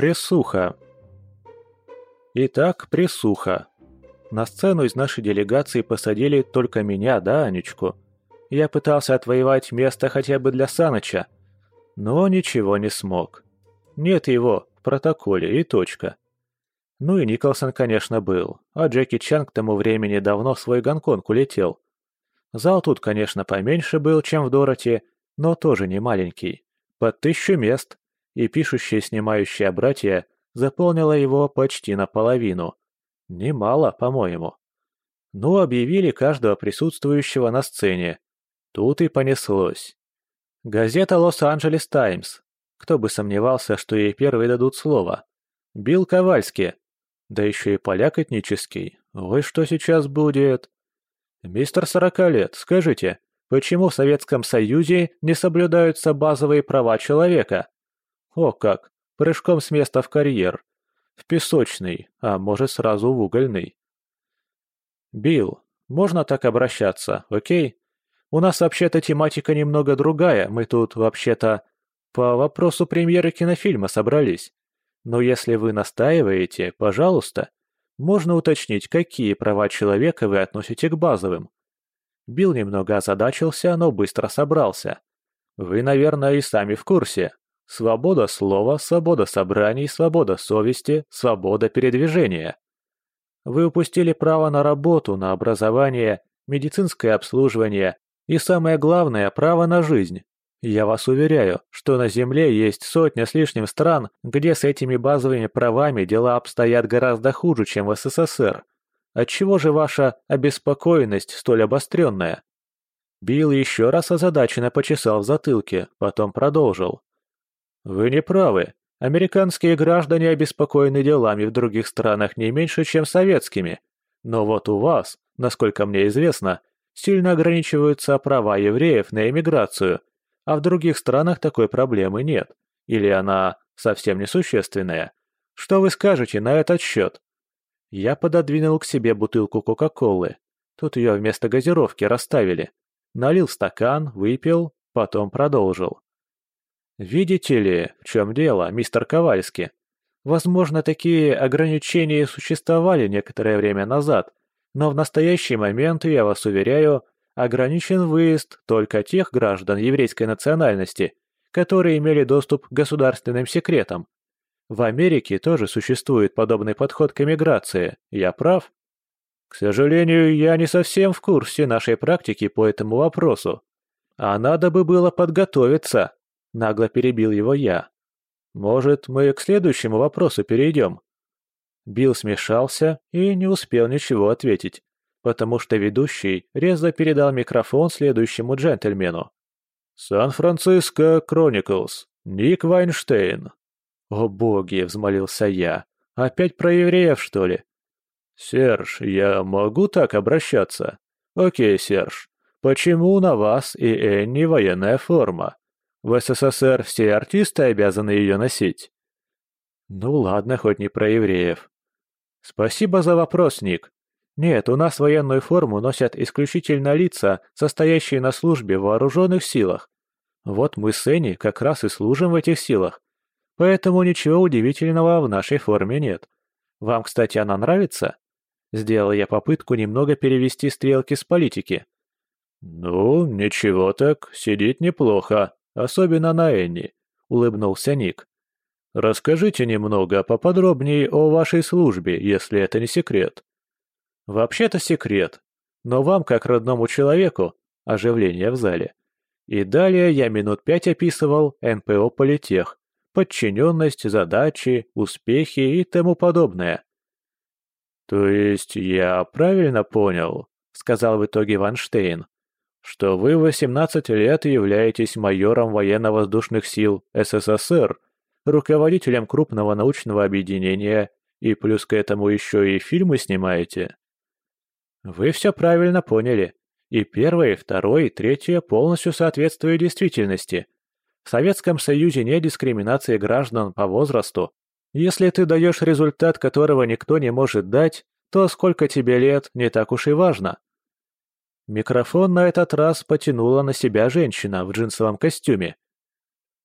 Присуха. Итак, присуха. На сцену из нашей делегации посадили только меня, да, Анечку? Я пытался отвоевать место хотя бы для Саныча, но ничего не смог. Нет его в протоколе и точка. Ну и Николсон, конечно, был, а Джеки Чан к тому времени давно в свой Гонконг улетел. Зал тут, конечно, поменьше был, чем в Дороти, но тоже не маленький. Под тысячу мест, и пишущие снимающие братья заполнила его почти наполовину. Немало, по-моему. Ну, объявили каждого присутствующего на сцене. Тут и понеслось. Газета «Лос-Анджелес Таймс». Кто бы сомневался, что ей первые дадут слово. Билл Ковальский, да еще и поляк этнический. Ой, что сейчас будет? Мистер сорока лет, скажите, почему в Советском Союзе не соблюдаются базовые права человека? О как, прыжком с места в карьер. В песочный, а может сразу в угольный. Билл, можно так обращаться, окей? У нас вообще-то тематика немного другая, мы тут вообще-то по вопросу премьеры кинофильма собрались. Но если вы настаиваете, пожалуйста, можно уточнить, какие права человека вы относите к базовым. Билл немного озадачился, но быстро собрался. Вы, наверное, и сами в курсе. Свобода слова, свобода собраний, свобода совести, свобода передвижения. Вы упустили право на работу, на образование, медицинское обслуживание и, самое главное, право на жизнь. Я вас уверяю, что на Земле есть сотня с лишним стран, где с этими базовыми правами дела обстоят гораздо хуже, чем в СССР. Отчего же ваша обеспокоенность столь обостренная?» Билл еще раз озадаченно почесал в затылке, потом продолжил. «Вы не правы. Американские граждане обеспокоены делами в других странах не меньше, чем советскими. Но вот у вас, насколько мне известно, сильно ограничиваются права евреев на эмиграцию – а в других странах такой проблемы нет. Или она совсем несущественная. Что вы скажете на этот счет? Я пододвинул к себе бутылку Кока-Колы. Тут ее вместо газировки расставили. Налил стакан, выпил, потом продолжил. Видите ли, в чем дело, мистер Ковальский? Возможно, такие ограничения существовали некоторое время назад, но в настоящий момент, я вас уверяю, ограничен выезд только тех граждан еврейской национальности, которые имели доступ к государственным секретам. В Америке тоже существует подобный подход к эмиграции, я прав? К сожалению, я не совсем в курсе нашей практики по этому вопросу. А надо бы было подготовиться, нагло перебил его я. Может, мы к следующему вопросу перейдем? Билл смешался и не успел ничего ответить потому что ведущий резко передал микрофон следующему джентльмену. «Сан-Франциско Крониклс, Ник Вайнштейн». «О боги!» — взмолился я. «Опять про евреев, что ли?» «Серж, я могу так обращаться?» «Окей, Серж. Почему на вас и Энни военная форма? В СССР все артисты обязаны ее носить». «Ну ладно, хоть не про евреев». «Спасибо за вопрос, Ник. Нет, у нас военную форму носят исключительно лица, состоящие на службе в вооруженных силах. Вот мы с Энни как раз и служим в этих силах. Поэтому ничего удивительного в нашей форме нет. Вам, кстати, она нравится? Сделал я попытку немного перевести стрелки с политики. «Ну, ничего так, сидит неплохо, особенно на Энни», — улыбнулся Ник. «Расскажите немного поподробнее о вашей службе, если это не секрет». Вообще-то секрет, но вам, как родному человеку, оживление в зале. И далее я минут пять описывал НПО Политех, подчиненность, задачи, успехи и тому подобное. «То есть я правильно понял», — сказал в итоге Ванштейн, «что вы 18 лет являетесь майором военно-воздушных сил СССР, руководителем крупного научного объединения и плюс к этому еще и фильмы снимаете?» Вы все правильно поняли. И первое, и второе, и третье полностью соответствуют действительности. В Советском Союзе нет дискриминации граждан по возрасту. Если ты даешь результат, которого никто не может дать, то сколько тебе лет, не так уж и важно. Микрофон на этот раз потянула на себя женщина в джинсовом костюме.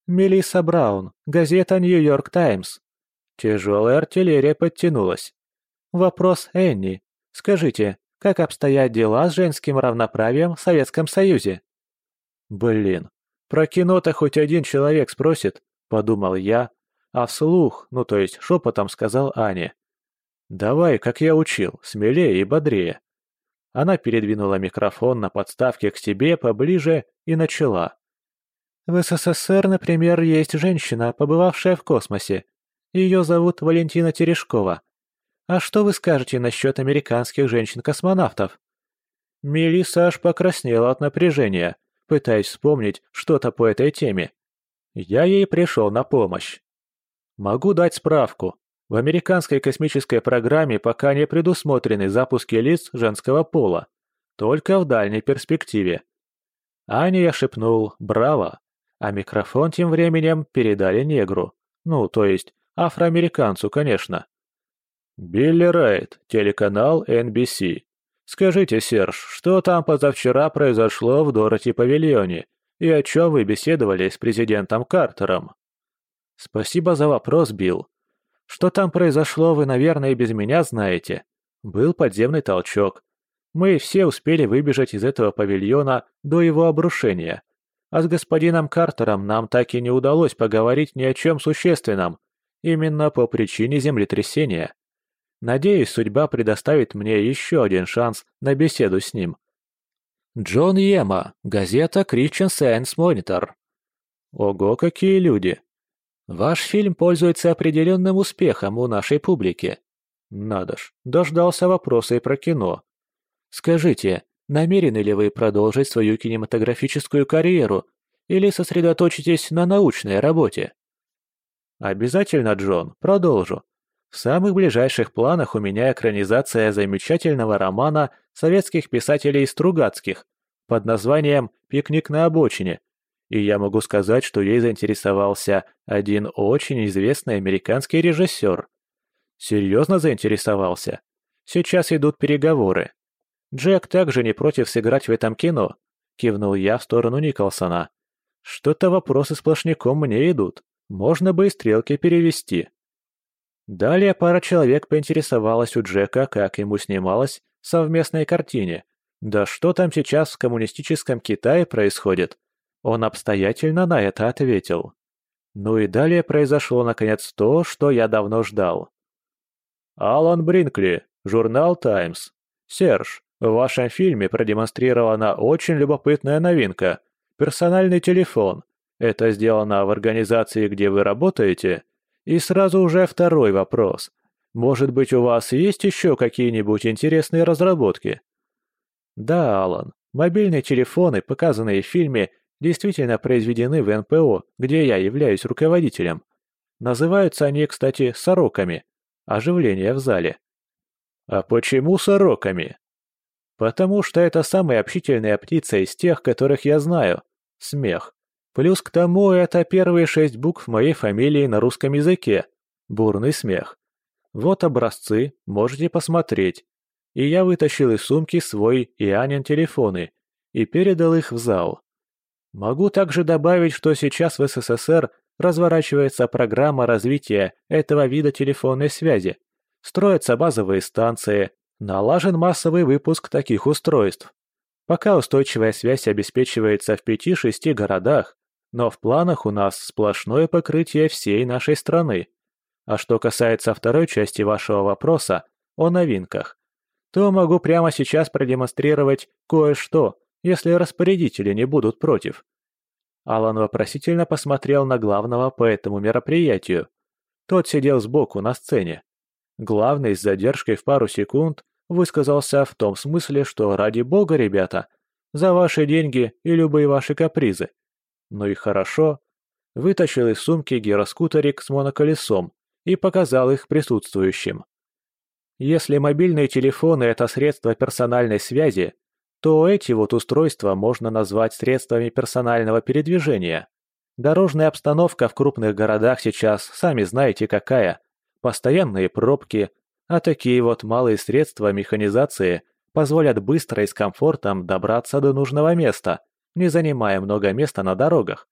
«Мелисса Браун, газета «Нью-Йорк Таймс». Тяжелая артиллерия подтянулась. Вопрос Энни. Скажите, как обстоят дела с женским равноправием в Советском Союзе? Блин, про кино-то хоть один человек спросит, подумал я, а вслух, ну то есть шепотом сказал Ане. Давай, как я учил, смелее и бодрее. Она передвинула микрофон на подставке к себе поближе и начала. В СССР, например, есть женщина, побывавшая в космосе. Ее зовут Валентина Терешкова. А что вы скажете насчет американских женщин-космонавтов? Мелисса аж покраснела от напряжения, пытаясь вспомнить что-то по этой теме. Я ей пришел на помощь. Могу дать справку. В американской космической программе пока не предусмотрены запуски лиц женского пола. Только в дальней перспективе. Аня я шепнул «Браво!» А микрофон тем временем передали негру. Ну, то есть, афроамериканцу, конечно. «Билли Райт, телеканал NBC. Скажите, Серж, что там позавчера произошло в Дороти-павильоне? И о чем вы беседовали с президентом Картером?» «Спасибо за вопрос, Билл. Что там произошло, вы, наверное, и без меня знаете. Был подземный толчок. Мы все успели выбежать из этого павильона до его обрушения. А с господином Картером нам так и не удалось поговорить ни о чем существенном, именно по причине землетрясения. Надеюсь, судьба предоставит мне еще один шанс на беседу с ним. Джон Йема, газета Christian Science Monitor. Ого, какие люди! Ваш фильм пользуется определенным успехом у нашей публики. Надо ж, дождался вопроса и про кино. Скажите, Намерены ли вы продолжить свою кинематографическую карьеру или сосредоточитесь на научной работе? Обязательно, Джон, продолжу. В самых ближайших планах у меня экранизация замечательного романа советских писателей Стругацких под названием «Пикник на обочине», и я могу сказать, что ей заинтересовался один очень известный американский режиссер. Серьезно заинтересовался. Сейчас идут переговоры. Джек также не против сыграть в этом кино», — кивнул я в сторону Николсона. «Что-то вопросы сплошняком мне идут. Можно бы и стрелки перевести». Далее пара человек поинтересовалась у Джека, как ему снималось в совместной картине. Да что там сейчас в коммунистическом Китае происходит? Он обстоятельно на это ответил. Ну и далее произошло наконец то, что я давно ждал. Алан Бринкли, журнал «Таймс». Серж, в вашем фильме продемонстрирована очень любопытная новинка – персональный телефон. Это сделано в организации, где вы работаете? И сразу уже второй вопрос. Может быть, у вас есть еще какие-нибудь интересные разработки? Да, Алан, мобильные телефоны, показанные в фильме, действительно произведены в НПО, где я являюсь руководителем. Называются они, кстати, сороками. Оживление в зале. А почему сороками? Потому что это самая общительная птица из тех, которых я знаю. Смех. Плюс к тому это первые шесть букв моей фамилии на русском языке. Бурный смех. Вот образцы, можете посмотреть. И я вытащил из сумки свой и Анин телефоны и передал их в зал. Могу также добавить, что сейчас в СССР разворачивается программа развития этого вида телефонной связи. Строятся базовые станции, Налажен массовый выпуск таких устройств. Пока устойчивая связь обеспечивается в 5-6 городах, но в планах у нас сплошное покрытие всей нашей страны. А что касается второй части вашего вопроса о новинках, то могу прямо сейчас продемонстрировать кое-что, если распорядители не будут против. Алан вопросительно посмотрел на главного по этому мероприятию. Тот сидел сбоку на сцене. Главный с задержкой в пару секунд высказался в том смысле, что ради бога, ребята, за ваши деньги и любые ваши капризы. Ну и хорошо. Вытащил из сумки гироскутерик с моноколесом и показал их присутствующим. Если мобильные телефоны – это средства персональной связи, то эти вот устройства можно назвать средствами персонального передвижения. Дорожная обстановка в крупных городах сейчас, сами знаете какая постоянные пробки, а такие вот малые средства механизации позволят быстро и с комфортом добраться до нужного места, не занимая много места на дорогах.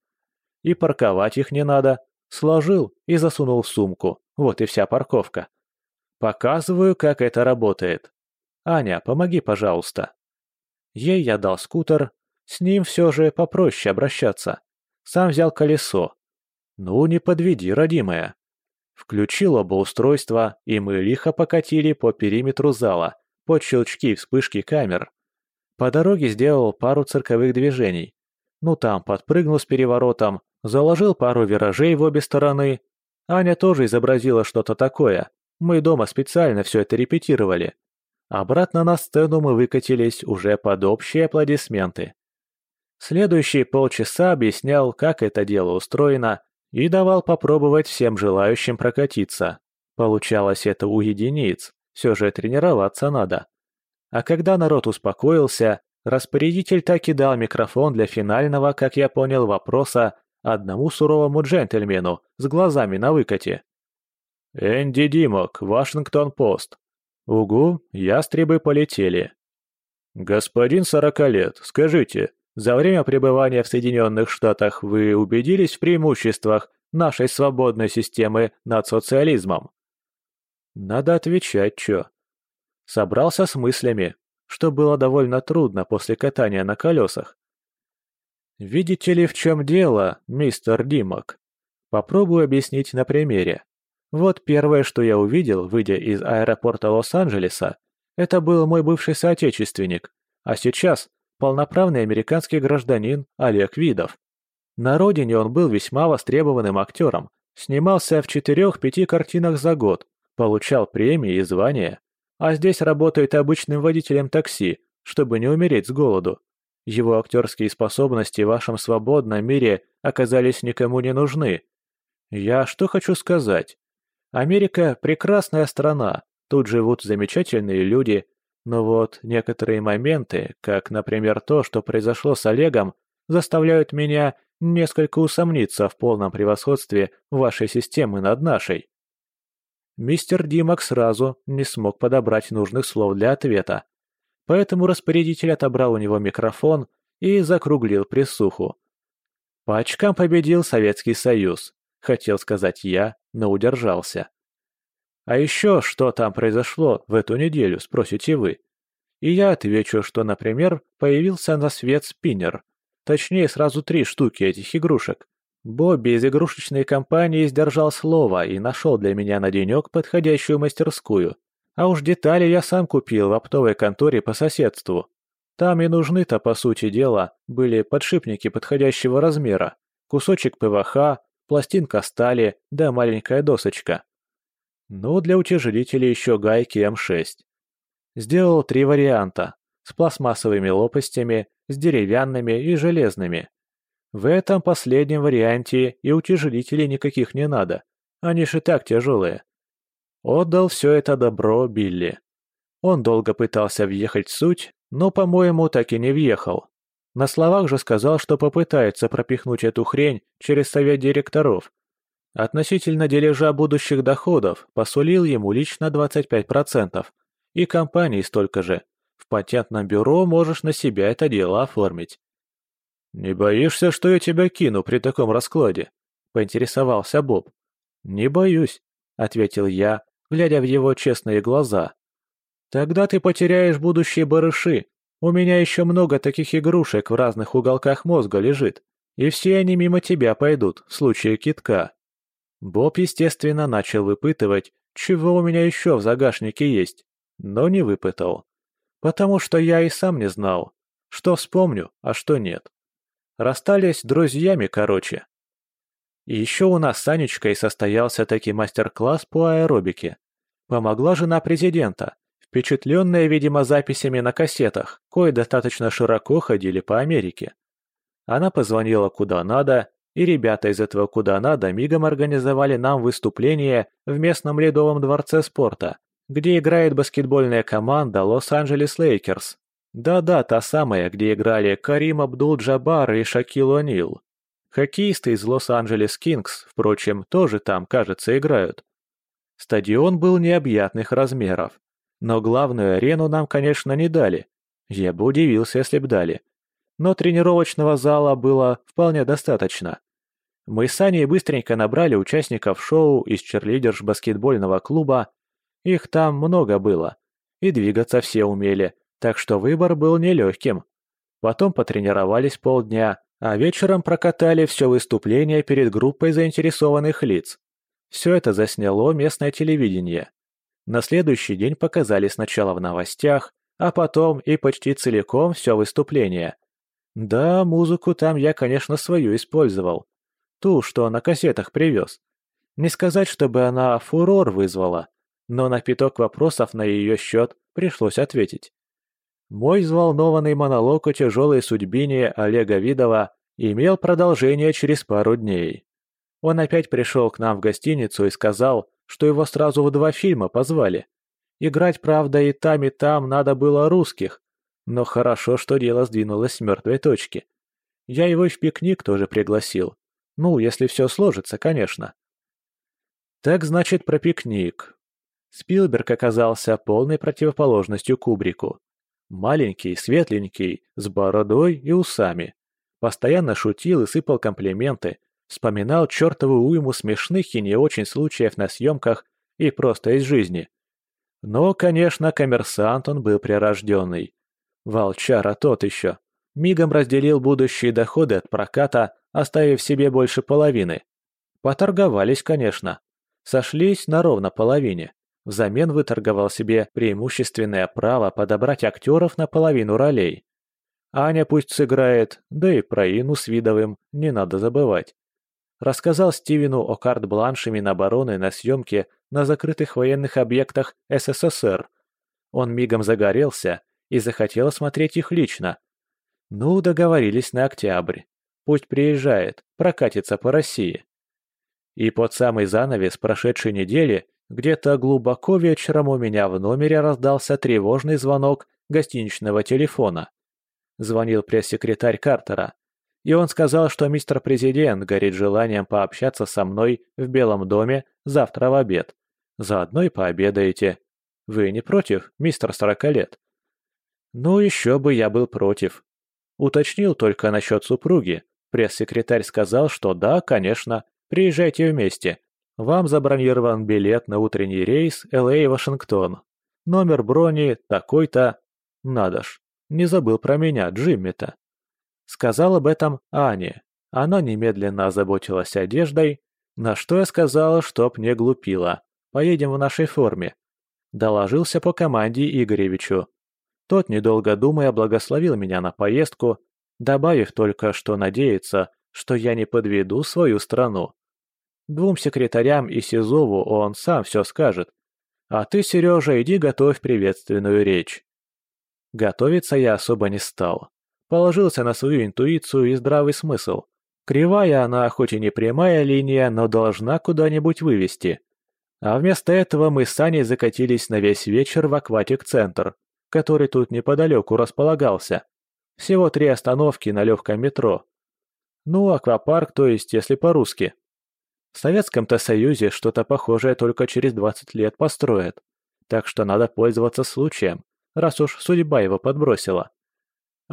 И парковать их не надо, сложил и засунул в сумку. Вот и вся парковка. Показываю, как это работает. Аня, помоги, пожалуйста. Ей я дал скутер, с ним все же попроще обращаться. Сам взял колесо. Ну, не подведи, родимая. Включил оба устройства, и мы лихо покатили по периметру зала, под щелчки и вспышки камер. По дороге сделал пару цирковых движений. Ну там, подпрыгнул с переворотом, заложил пару виражей в обе стороны. Аня тоже изобразила что-то такое. Мы дома специально все это репетировали. Обратно на сцену мы выкатились уже под общие аплодисменты. Следующие полчаса объяснял, как это дело устроено, и давал попробовать всем желающим прокатиться. Получалось это у единиц, все же тренироваться надо. А когда народ успокоился, распорядитель так и дал микрофон для финального, как я понял, вопроса одному суровому джентльмену с глазами на выкате. «Энди Димок, Вашингтон-Пост». «Угу, ястребы полетели». «Господин сорока лет, скажите, за время пребывания в Соединенных Штатах вы убедились в преимуществах нашей свободной системы над социализмом?» Надо отвечать, чё. Собрался с мыслями, что было довольно трудно после катания на колесах. Видите ли, в чем дело, мистер Димок? Попробую объяснить на примере. Вот первое, что я увидел, выйдя из аэропорта Лос-Анджелеса, это был мой бывший соотечественник, а сейчас полноправный американский гражданин Олег Видов. На родине он был весьма востребованным актером, снимался в четырех-пяти картинах за год, получал премии и звания, а здесь работает обычным водителем такси, чтобы не умереть с голоду. Его актерские способности в вашем свободном мире оказались никому не нужны. Я что хочу сказать? Америка – прекрасная страна, тут живут замечательные люди, но вот некоторые моменты, как, например, то, что произошло с Олегом, заставляют меня несколько усомниться в полном превосходстве вашей системы над нашей. Мистер Димок сразу не смог подобрать нужных слов для ответа, поэтому распорядитель отобрал у него микрофон и закруглил присуху. По очкам победил Советский Союз, хотел сказать я, но удержался. А еще что там произошло в эту неделю, спросите вы. И я отвечу, что, например, появился на свет спиннер. Точнее, сразу три штуки этих игрушек. Бобби из игрушечной компании сдержал слово и нашел для меня на денек подходящую мастерскую. А уж детали я сам купил в оптовой конторе по соседству. Там и нужны-то, по сути дела, были подшипники подходящего размера, кусочек ПВХ, пластинка стали да маленькая досочка. Ну, для утяжелителей еще гайки М6. Сделал три варианта, с пластмассовыми лопастями, с деревянными и железными. В этом последнем варианте и утяжелителей никаких не надо, они же так тяжелые. Отдал все это добро Билли. Он долго пытался въехать в суть, но, по-моему, так и не въехал. На словах же сказал, что попытается пропихнуть эту хрень через совет директоров. Относительно дележа будущих доходов посулил ему лично 25%, и компании столько же. В патентном бюро можешь на себя это дело оформить. «Не боишься, что я тебя кину при таком раскладе?» — поинтересовался Боб. «Не боюсь», — ответил я, глядя в его честные глаза. «Тогда ты потеряешь будущие барыши. У меня еще много таких игрушек в разных уголках мозга лежит, и все они мимо тебя пойдут в случае китка». Боб, естественно, начал выпытывать, чего у меня еще в загашнике есть, но не выпытал. Потому что я и сам не знал, что вспомню, а что нет. Расстались друзьями, короче. И еще у нас с Анечкой состоялся таки мастер-класс по аэробике. Помогла жена президента, впечатленная, видимо, записями на кассетах, кое достаточно широко ходили по Америке. Она позвонила куда надо, и ребята из этого куда надо мигом организовали нам выступление в местном ледовом дворце спорта, где играет баскетбольная команда Лос-Анджелес Лейкерс. Да-да, та самая, где играли Карим Абдул-Джабар и Шакил О'Нил. Хоккеисты из Лос-Анджелес Кингс, впрочем, тоже там, кажется, играют. Стадион был необъятных размеров. Но главную арену нам, конечно, не дали. Я бы удивился, если б дали. Но тренировочного зала было вполне достаточно. Мы с Аней быстренько набрали участников шоу из черлидерш баскетбольного клуба. Их там много было. И двигаться все умели, так что выбор был нелегким. Потом потренировались полдня, а вечером прокатали все выступление перед группой заинтересованных лиц. Все это засняло местное телевидение. На следующий день показали сначала в новостях, а потом и почти целиком все выступление. Да, музыку там я, конечно, свою использовал. Ту, что на кассетах привез. Не сказать, чтобы она фурор вызвала, но на пяток вопросов на ее счет пришлось ответить. Мой взволнованный монолог о тяжелой судьбине Олега Видова имел продолжение через пару дней. Он опять пришел к нам в гостиницу и сказал, что его сразу в два фильма позвали. Играть, правда, и там, и там надо было русских, но хорошо, что дело сдвинулось с мертвой точки. Я его в пикник тоже пригласил. Ну, если все сложится, конечно. Так значит про пикник. Спилберг оказался полной противоположностью Кубрику. Маленький, светленький, с бородой и усами. Постоянно шутил и сыпал комплименты, вспоминал чертову уйму смешных и не очень случаев на съемках и просто из жизни. Но, конечно, коммерсант он был прирожденный. Волчара тот еще. Мигом разделил будущие доходы от проката, оставив себе больше половины. Поторговались, конечно. Сошлись на ровно половине. Взамен выторговал себе преимущественное право подобрать актеров на половину ролей. Аня пусть сыграет, да и про Ину с Видовым не надо забывать. Рассказал Стивену о карт-бланше Минобороны на съемке на закрытых военных объектах СССР. Он мигом загорелся и захотел смотреть их лично. Ну, договорились на октябрь. Пусть приезжает, прокатится по России. И под самый занавес прошедшей недели где-то глубоко вечером у меня в номере раздался тревожный звонок гостиничного телефона. Звонил пресс-секретарь Картера, и он сказал, что мистер президент горит желанием пообщаться со мной в Белом доме завтра в обед. Заодно и пообедаете. Вы не против, мистер сорока лет? Ну, еще бы я был против. Уточнил только насчет супруги. Пресс-секретарь сказал, что да, конечно, приезжайте вместе. Вам забронирован билет на утренний рейс Л.А.-Вашингтон. Номер брони такой-то. Надо ж, не забыл про меня, Джимми-то. Сказал об этом Ане. Она немедленно озаботилась одеждой, на что я сказала, чтоб не глупила. Поедем в нашей форме. Доложился по команде Игоревичу. Тот, недолго думая, благословил меня на поездку, добавив только, что надеется, что я не подведу свою страну. Двум секретарям и Сизову он сам все скажет. А ты, Сережа, иди готовь приветственную речь. Готовиться я особо не стал. Положился на свою интуицию и здравый смысл. Кривая она, хоть и не прямая линия, но должна куда-нибудь вывести. А вместо этого мы с Аней закатились на весь вечер в акватик-центр, который тут неподалеку располагался. Всего три остановки на легком метро. Ну, аквапарк, то есть, если по-русски. В Советском-то Союзе что-то похожее только через 20 лет построят. Так что надо пользоваться случаем, раз уж судьба его подбросила.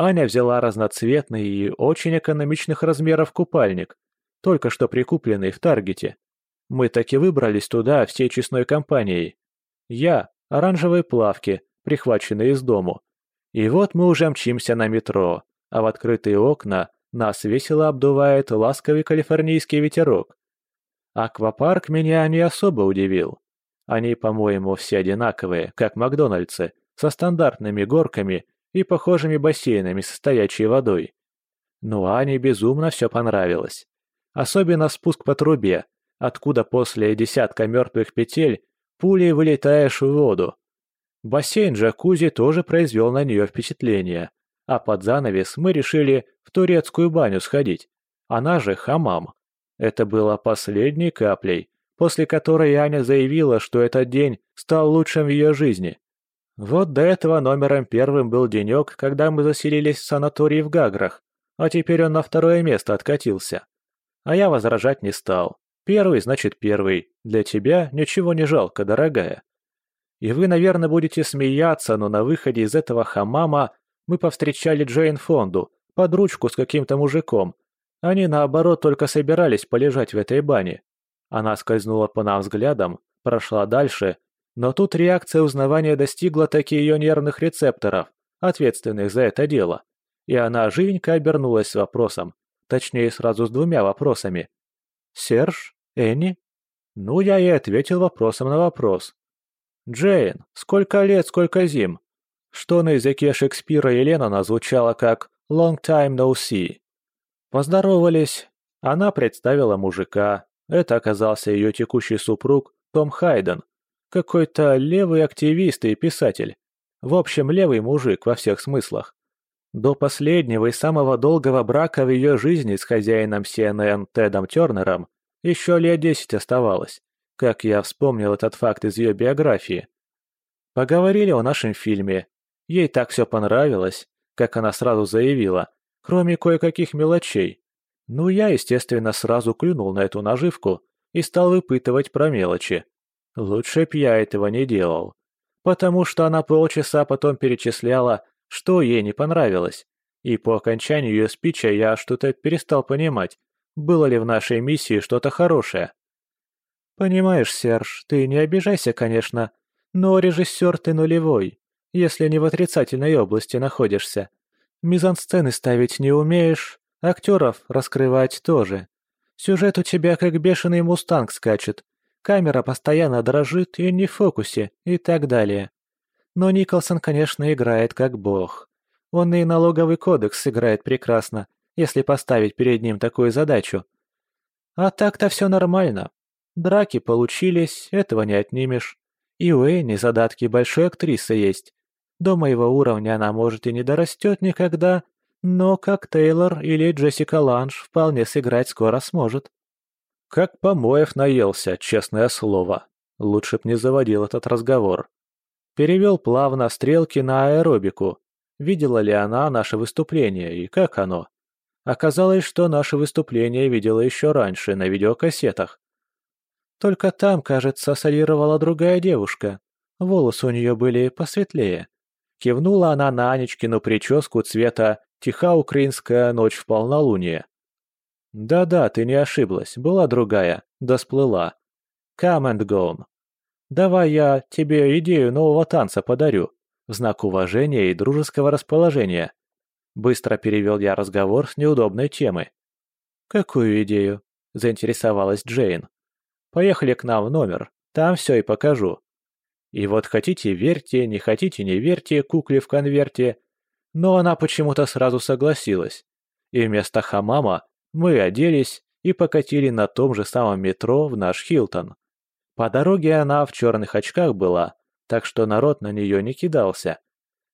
Аня взяла разноцветный и очень экономичных размеров купальник, только что прикупленный в Таргете. Мы таки выбрались туда всей честной компанией. Я – оранжевые плавки, прихваченные из дому. И вот мы уже мчимся на метро, а в открытые окна нас весело обдувает ласковый калифорнийский ветерок. Аквапарк меня не особо удивил. Они, по-моему, все одинаковые, как Макдональдсы, со стандартными горками и похожими бассейнами со стоячей водой. Но Ане безумно все понравилось. Особенно спуск по трубе, откуда после десятка мертвых петель пулей вылетаешь в воду. Бассейн джакузи тоже произвел на нее впечатление, а под занавес мы решили в турецкую баню сходить, она же хамам. Это было последней каплей, после которой Аня заявила, что этот день стал лучшим в ее жизни. Вот до этого номером первым был денек, когда мы заселились в санаторий в Гаграх, а теперь он на второе место откатился. А я возражать не стал. Первый значит первый. Для тебя ничего не жалко, дорогая. И вы, наверное, будете смеяться, но на выходе из этого хамама мы повстречали Джейн Фонду под ручку с каким-то мужиком, Они, наоборот, только собирались полежать в этой бане. Она скользнула по нам взглядом, прошла дальше, но тут реакция узнавания достигла таки ее нервных рецепторов, ответственных за это дело. И она живенько обернулась с вопросом, точнее сразу с двумя вопросами. «Серж? Энни?» Ну, я и ответил вопросом на вопрос. «Джейн, сколько лет, сколько зим?» Что на языке Шекспира и Леннона звучало как «long time no see». Поздоровались. Она представила мужика. Это оказался ее текущий супруг Том Хайден. Какой-то левый активист и писатель. В общем, левый мужик во всех смыслах. До последнего и самого долгого брака в ее жизни с хозяином CNN Тедом Тернером еще лет десять оставалось, как я вспомнил этот факт из ее биографии. Поговорили о нашем фильме. Ей так все понравилось, как она сразу заявила, кроме кое-каких мелочей. Ну, я, естественно, сразу клюнул на эту наживку и стал выпытывать про мелочи. Лучше б я этого не делал. Потому что она полчаса потом перечисляла, что ей не понравилось. И по окончанию ее спича я что-то перестал понимать, было ли в нашей миссии что-то хорошее. «Понимаешь, Серж, ты не обижайся, конечно, но режиссер ты нулевой, если не в отрицательной области находишься. Мизансцены ставить не умеешь, актеров раскрывать тоже. Сюжет у тебя как бешеный мустанг скачет, камера постоянно дрожит и не в фокусе и так далее. Но Николсон, конечно, играет как бог. Он и налоговый кодекс играет прекрасно, если поставить перед ним такую задачу. А так-то все нормально. Драки получились, этого не отнимешь. И у Энни задатки большой актрисы есть. До моего уровня она, может, и не дорастет никогда, но как Тейлор или Джессика Ланж вполне сыграть скоро сможет. Как помоев наелся, честное слово. Лучше б не заводил этот разговор. Перевел плавно стрелки на аэробику. Видела ли она наше выступление и как оно? Оказалось, что наше выступление видела еще раньше на видеокассетах. Только там, кажется, солировала другая девушка. Волосы у нее были посветлее. Кивнула она на Анечкину прическу цвета «Тиха украинская ночь в полнолуние». «Да-да, ты не ошиблась, была другая, да сплыла. Come and gone. Давай я тебе идею нового танца подарю, в знак уважения и дружеского расположения. Быстро перевел я разговор с неудобной темы. «Какую идею?» – заинтересовалась Джейн. «Поехали к нам в номер, там все и покажу». И вот хотите верьте, не хотите не верьте кукле в конверте, но она почему-то сразу согласилась. И вместо хамама мы оделись и покатили на том же самом метро в наш Хилтон. По дороге она в черных очках была, так что народ на нее не кидался,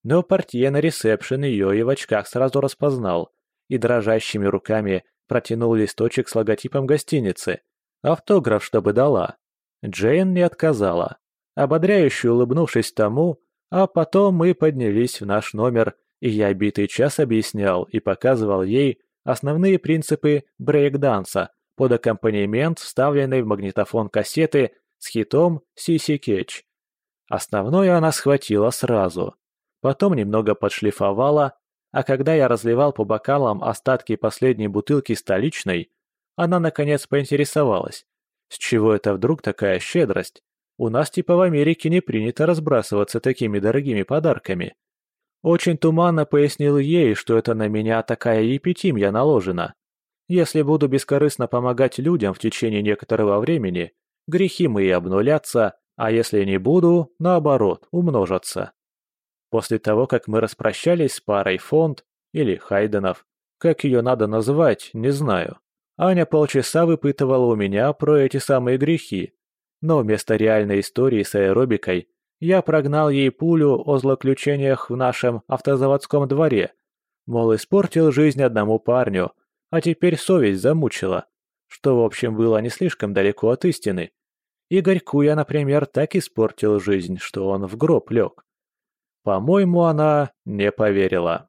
но портье на ресепшн ее и в очках сразу распознал и дрожащими руками протянул листочек с логотипом гостиницы. Автограф, чтобы дала. Джейн не отказала, ободряюще улыбнувшись тому, а потом мы поднялись в наш номер, и я битый час объяснял и показывал ей основные принципы брейк-данса под аккомпанемент, вставленной в магнитофон кассеты с хитом «Сиси Кетч». Основное она схватила сразу потом немного подшлифовала, а когда я разливал по бокалам остатки последней бутылки столичной, она наконец поинтересовалась, с чего это вдруг такая щедрость? У нас типа в Америке не принято разбрасываться такими дорогими подарками. Очень туманно пояснил ей, что это на меня такая епитимья наложена. Если буду бескорыстно помогать людям в течение некоторого времени, грехи мои обнулятся, а если не буду, наоборот, умножатся. После того, как мы распрощались с парой фонд или Хайденов, как ее надо назвать, не знаю, Аня полчаса выпытывала у меня про эти самые грехи, но вместо реальной истории с аэробикой я прогнал ей пулю о злоключениях в нашем автозаводском дворе. Мол, испортил жизнь одному парню, а теперь совесть замучила, что, в общем, было не слишком далеко от истины. Игорьку я, например, так испортил жизнь, что он в гроб лег. По-моему, она не поверила.